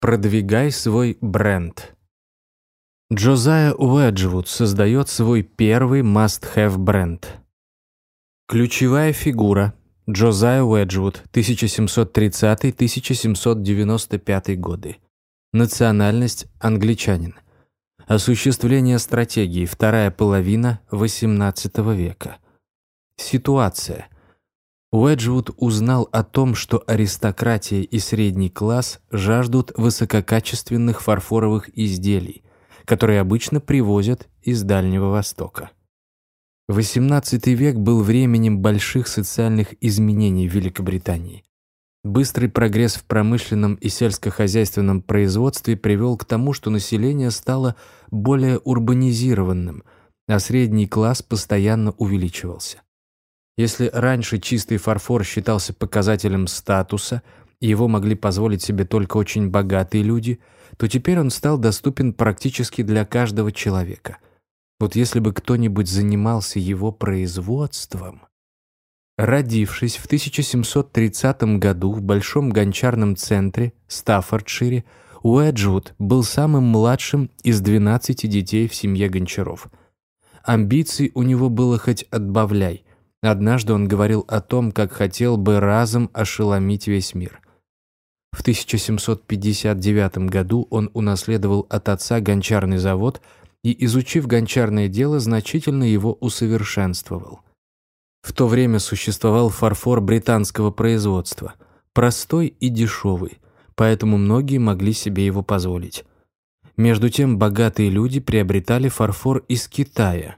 Продвигай свой бренд. Джозайя Уэджвуд создает свой первый must-have бренд. Ключевая фигура Джозайя Уэджвуд, 1730-1795 годы. Национальность – англичанин. Осуществление стратегии – вторая половина XVIII века. Ситуация – Уэджвуд узнал о том, что аристократия и средний класс жаждут высококачественных фарфоровых изделий, которые обычно привозят из Дальнего Востока. XVIII век был временем больших социальных изменений в Великобритании. Быстрый прогресс в промышленном и сельскохозяйственном производстве привел к тому, что население стало более урбанизированным, а средний класс постоянно увеличивался. Если раньше чистый фарфор считался показателем статуса, и его могли позволить себе только очень богатые люди, то теперь он стал доступен практически для каждого человека. Вот если бы кто-нибудь занимался его производством... Родившись в 1730 году в большом гончарном центре Стаффордшире, Уэджвуд был самым младшим из 12 детей в семье гончаров. Амбиций у него было хоть отбавляй, Однажды он говорил о том, как хотел бы разом ошеломить весь мир. В 1759 году он унаследовал от отца гончарный завод и, изучив гончарное дело, значительно его усовершенствовал. В то время существовал фарфор британского производства, простой и дешевый, поэтому многие могли себе его позволить. Между тем богатые люди приобретали фарфор из Китая –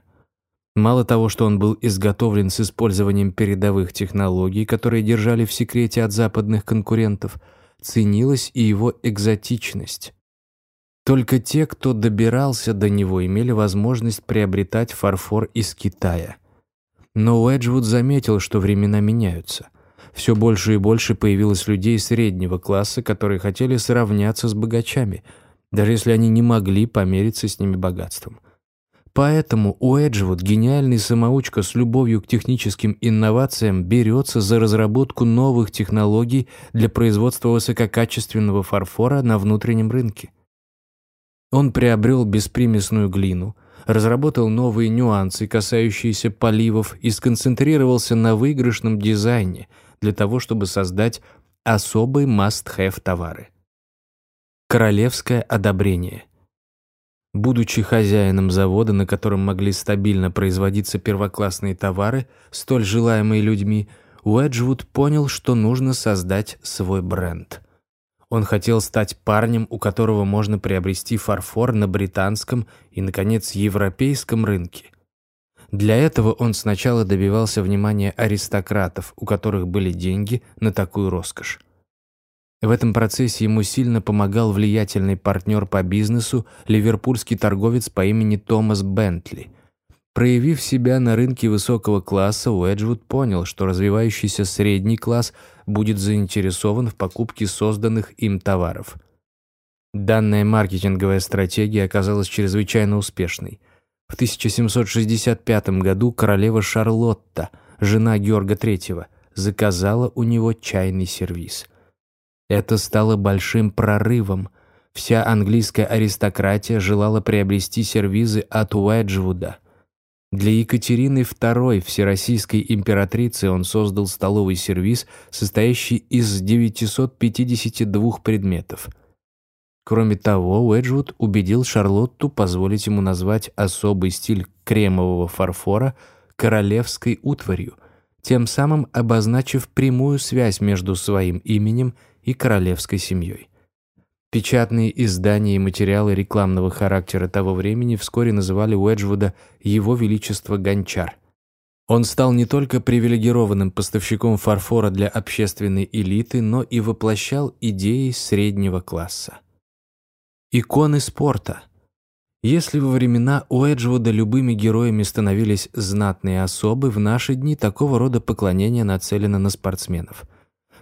Мало того, что он был изготовлен с использованием передовых технологий, которые держали в секрете от западных конкурентов, ценилась и его экзотичность. Только те, кто добирался до него, имели возможность приобретать фарфор из Китая. Но Уэджвуд заметил, что времена меняются. Все больше и больше появилось людей среднего класса, которые хотели сравняться с богачами, даже если они не могли помериться с ними богатством. Поэтому Уэджвуд, гениальный самоучка с любовью к техническим инновациям, берется за разработку новых технологий для производства высококачественного фарфора на внутреннем рынке. Он приобрел беспримесную глину, разработал новые нюансы, касающиеся поливов, и сконцентрировался на выигрышном дизайне для того, чтобы создать особые must-have товары. Королевское одобрение – Будучи хозяином завода, на котором могли стабильно производиться первоклассные товары, столь желаемые людьми, Уэджвуд понял, что нужно создать свой бренд. Он хотел стать парнем, у которого можно приобрести фарфор на британском и, наконец, европейском рынке. Для этого он сначала добивался внимания аристократов, у которых были деньги на такую роскошь. В этом процессе ему сильно помогал влиятельный партнер по бизнесу, ливерпульский торговец по имени Томас Бентли. Проявив себя на рынке высокого класса, Уэджвуд понял, что развивающийся средний класс будет заинтересован в покупке созданных им товаров. Данная маркетинговая стратегия оказалась чрезвычайно успешной. В 1765 году королева Шарлотта, жена Георга III, заказала у него чайный сервиз. Это стало большим прорывом. Вся английская аристократия желала приобрести сервизы от Уэджвуда. Для Екатерины II, всероссийской императрицы, он создал столовый сервиз, состоящий из 952 предметов. Кроме того, Уэджвуд убедил Шарлотту позволить ему назвать особый стиль кремового фарфора королевской утварью, тем самым обозначив прямую связь между своим именем и и королевской семьей. Печатные издания и материалы рекламного характера того времени вскоре называли Уэджвуда «Его Величество Гончар». Он стал не только привилегированным поставщиком фарфора для общественной элиты, но и воплощал идеи среднего класса. Иконы спорта. Если во времена Уэджвуда любыми героями становились знатные особы, в наши дни такого рода поклонение нацелено на спортсменов –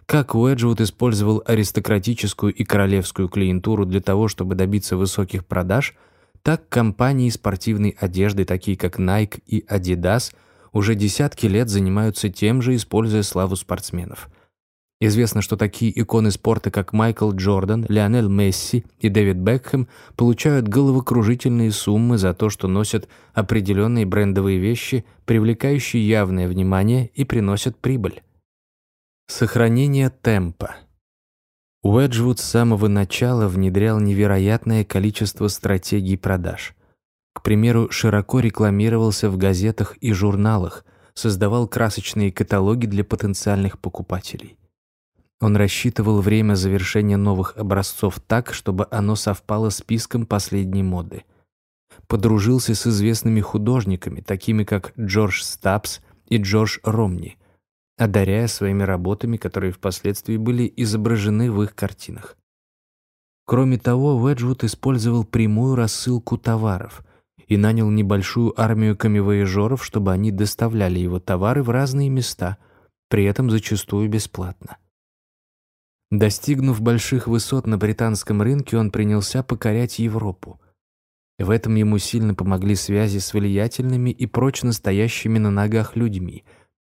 как Уэджвуд использовал аристократическую и королевскую клиентуру для того, чтобы добиться высоких продаж, так компании спортивной одежды, такие как Nike и Adidas, уже десятки лет занимаются тем же, используя славу спортсменов. Известно, что такие иконы спорта, как Майкл Джордан, Лионель Месси и Дэвид Бекхэм, получают головокружительные суммы за то, что носят определенные брендовые вещи, привлекающие явное внимание и приносят прибыль. Сохранение темпа. Уэджвуд с самого начала внедрял невероятное количество стратегий продаж. К примеру, широко рекламировался в газетах и журналах, создавал красочные каталоги для потенциальных покупателей. Он рассчитывал время завершения новых образцов так, чтобы оно совпало с списком последней моды. Подружился с известными художниками, такими как Джордж Стапс и Джордж Ромни, одаряя своими работами, которые впоследствии были изображены в их картинах. Кроме того, Уэджвуд использовал прямую рассылку товаров и нанял небольшую армию камевояжеров, чтобы они доставляли его товары в разные места, при этом зачастую бесплатно. Достигнув больших высот на британском рынке, он принялся покорять Европу. В этом ему сильно помогли связи с влиятельными и прочно стоящими на ногах людьми,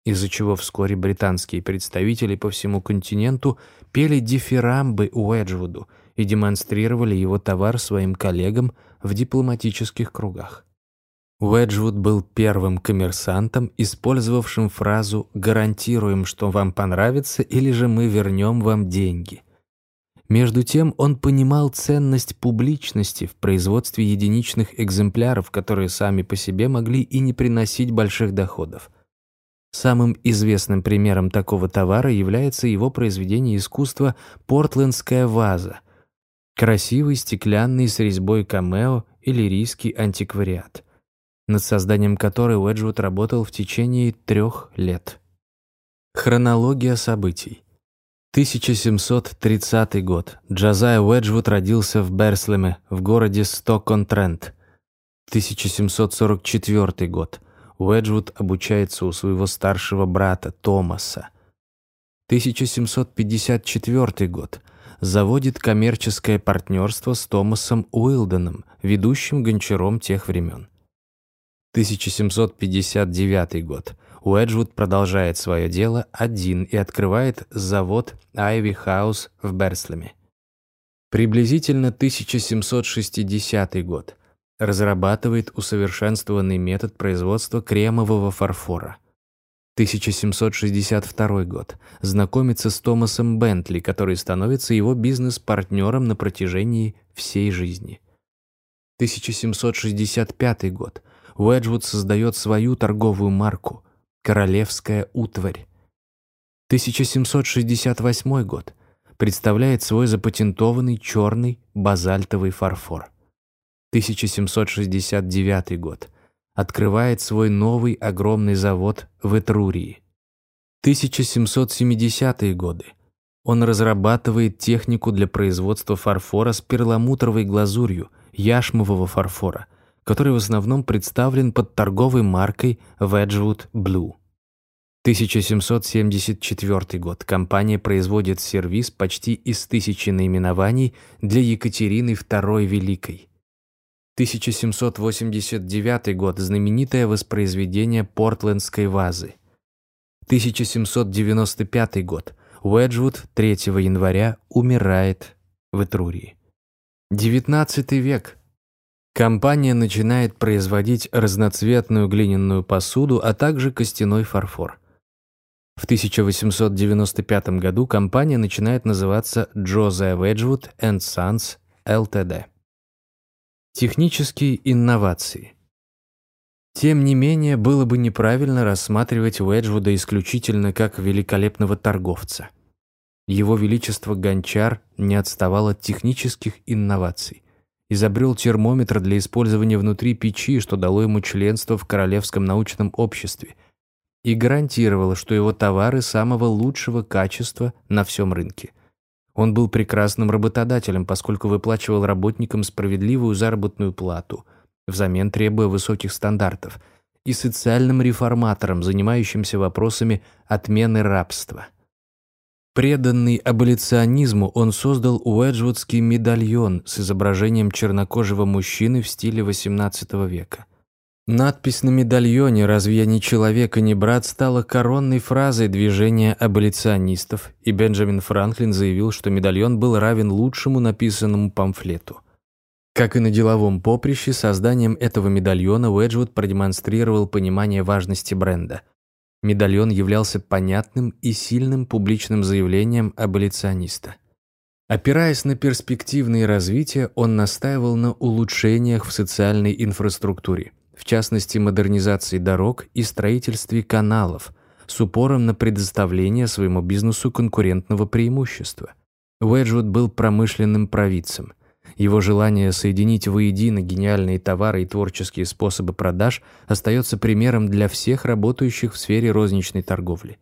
из-за чего вскоре британские представители по всему континенту пели дифирамбы Уэджвуду и демонстрировали его товар своим коллегам в дипломатических кругах. Уэджвуд был первым коммерсантом, использовавшим фразу «гарантируем, что вам понравится, или же мы вернем вам деньги». Между тем он понимал ценность публичности в производстве единичных экземпляров, которые сами по себе могли и не приносить больших доходов. Самым известным примером такого товара является его произведение искусства «Портлендская ваза», красивый стеклянный с резьбой камео или рийский антиквариат – над созданием которой Уэджвуд работал в течение трех лет. Хронология событий. 1730 год. Джазай Уэджвуд родился в Берслеме, в городе Стокон-Трент. 1744 год. Уэджвуд обучается у своего старшего брата Томаса. 1754 год. Заводит коммерческое партнерство с Томасом Уилденом, ведущим гончаром тех времен. 1759 год. Уэджвуд продолжает свое дело один и открывает завод Айви Хаус в Берслеме. Приблизительно 1760 год. Разрабатывает усовершенствованный метод производства кремового фарфора. 1762 год. Знакомится с Томасом Бентли, который становится его бизнес-партнером на протяжении всей жизни. 1765 год Уэджвуд создает свою торговую марку «Королевская утварь». 1768 год. Представляет свой запатентованный черный базальтовый фарфор. 1769 год. Открывает свой новый огромный завод в Этрурии. 1770-е годы. Он разрабатывает технику для производства фарфора с перламутровой глазурью, яшмового фарфора – который в основном представлен под торговой маркой Wedgwood Blue. 1774 год. Компания производит сервис почти из тысячи наименований для Екатерины II Великой. 1789 год. Знаменитое воспроизведение портлендской вазы. 1795 год. Уэджвуд 3 января умирает в Этрурии. 19 век. Компания начинает производить разноцветную глиняную посуду, а также костяной фарфор. В 1895 году компания начинает называться Josiah Wedgwood Sons Ltd. Технические инновации. Тем не менее, было бы неправильно рассматривать Уэджвуда исключительно как великолепного торговца. Его Величество Гончар не отставал от технических инноваций изобрел термометр для использования внутри печи, что дало ему членство в Королевском научном обществе, и гарантировало, что его товары самого лучшего качества на всем рынке. Он был прекрасным работодателем, поскольку выплачивал работникам справедливую заработную плату, взамен требуя высоких стандартов, и социальным реформатором, занимающимся вопросами отмены рабства – Преданный аболиционизму, он создал Уэджвудский медальон с изображением чернокожего мужчины в стиле XVIII века. Надпись на медальоне «Разве я не человек и не брат» стала коронной фразой движения аболиционистов, и Бенджамин Франклин заявил, что медальон был равен лучшему написанному памфлету. Как и на деловом поприще, созданием этого медальона Уэджвуд продемонстрировал понимание важности бренда. Медальон являлся понятным и сильным публичным заявлением аболициониста. Опираясь на перспективные развития, он настаивал на улучшениях в социальной инфраструктуре – в частности модернизации дорог и строительстве каналов, с упором на предоставление своему бизнесу конкурентного преимущества. Уэджвуд был промышленным провидцем. Его желание соединить воедино гениальные товары и творческие способы продаж остается примером для всех работающих в сфере розничной торговли.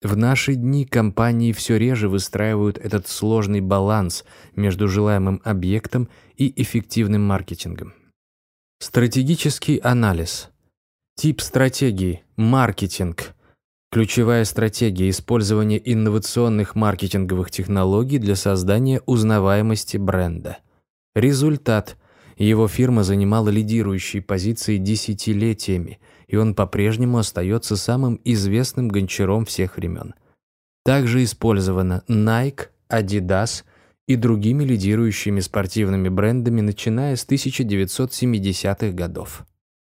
В наши дни компании все реже выстраивают этот сложный баланс между желаемым объектом и эффективным маркетингом. Стратегический анализ. Тип стратегии – маркетинг. Ключевая стратегия – использование инновационных маркетинговых технологий для создания узнаваемости бренда. Результат – его фирма занимала лидирующие позиции десятилетиями, и он по-прежнему остается самым известным гончаром всех времен. Также использовано Nike, Adidas – и другими лидирующими спортивными брендами, начиная с 1970-х годов.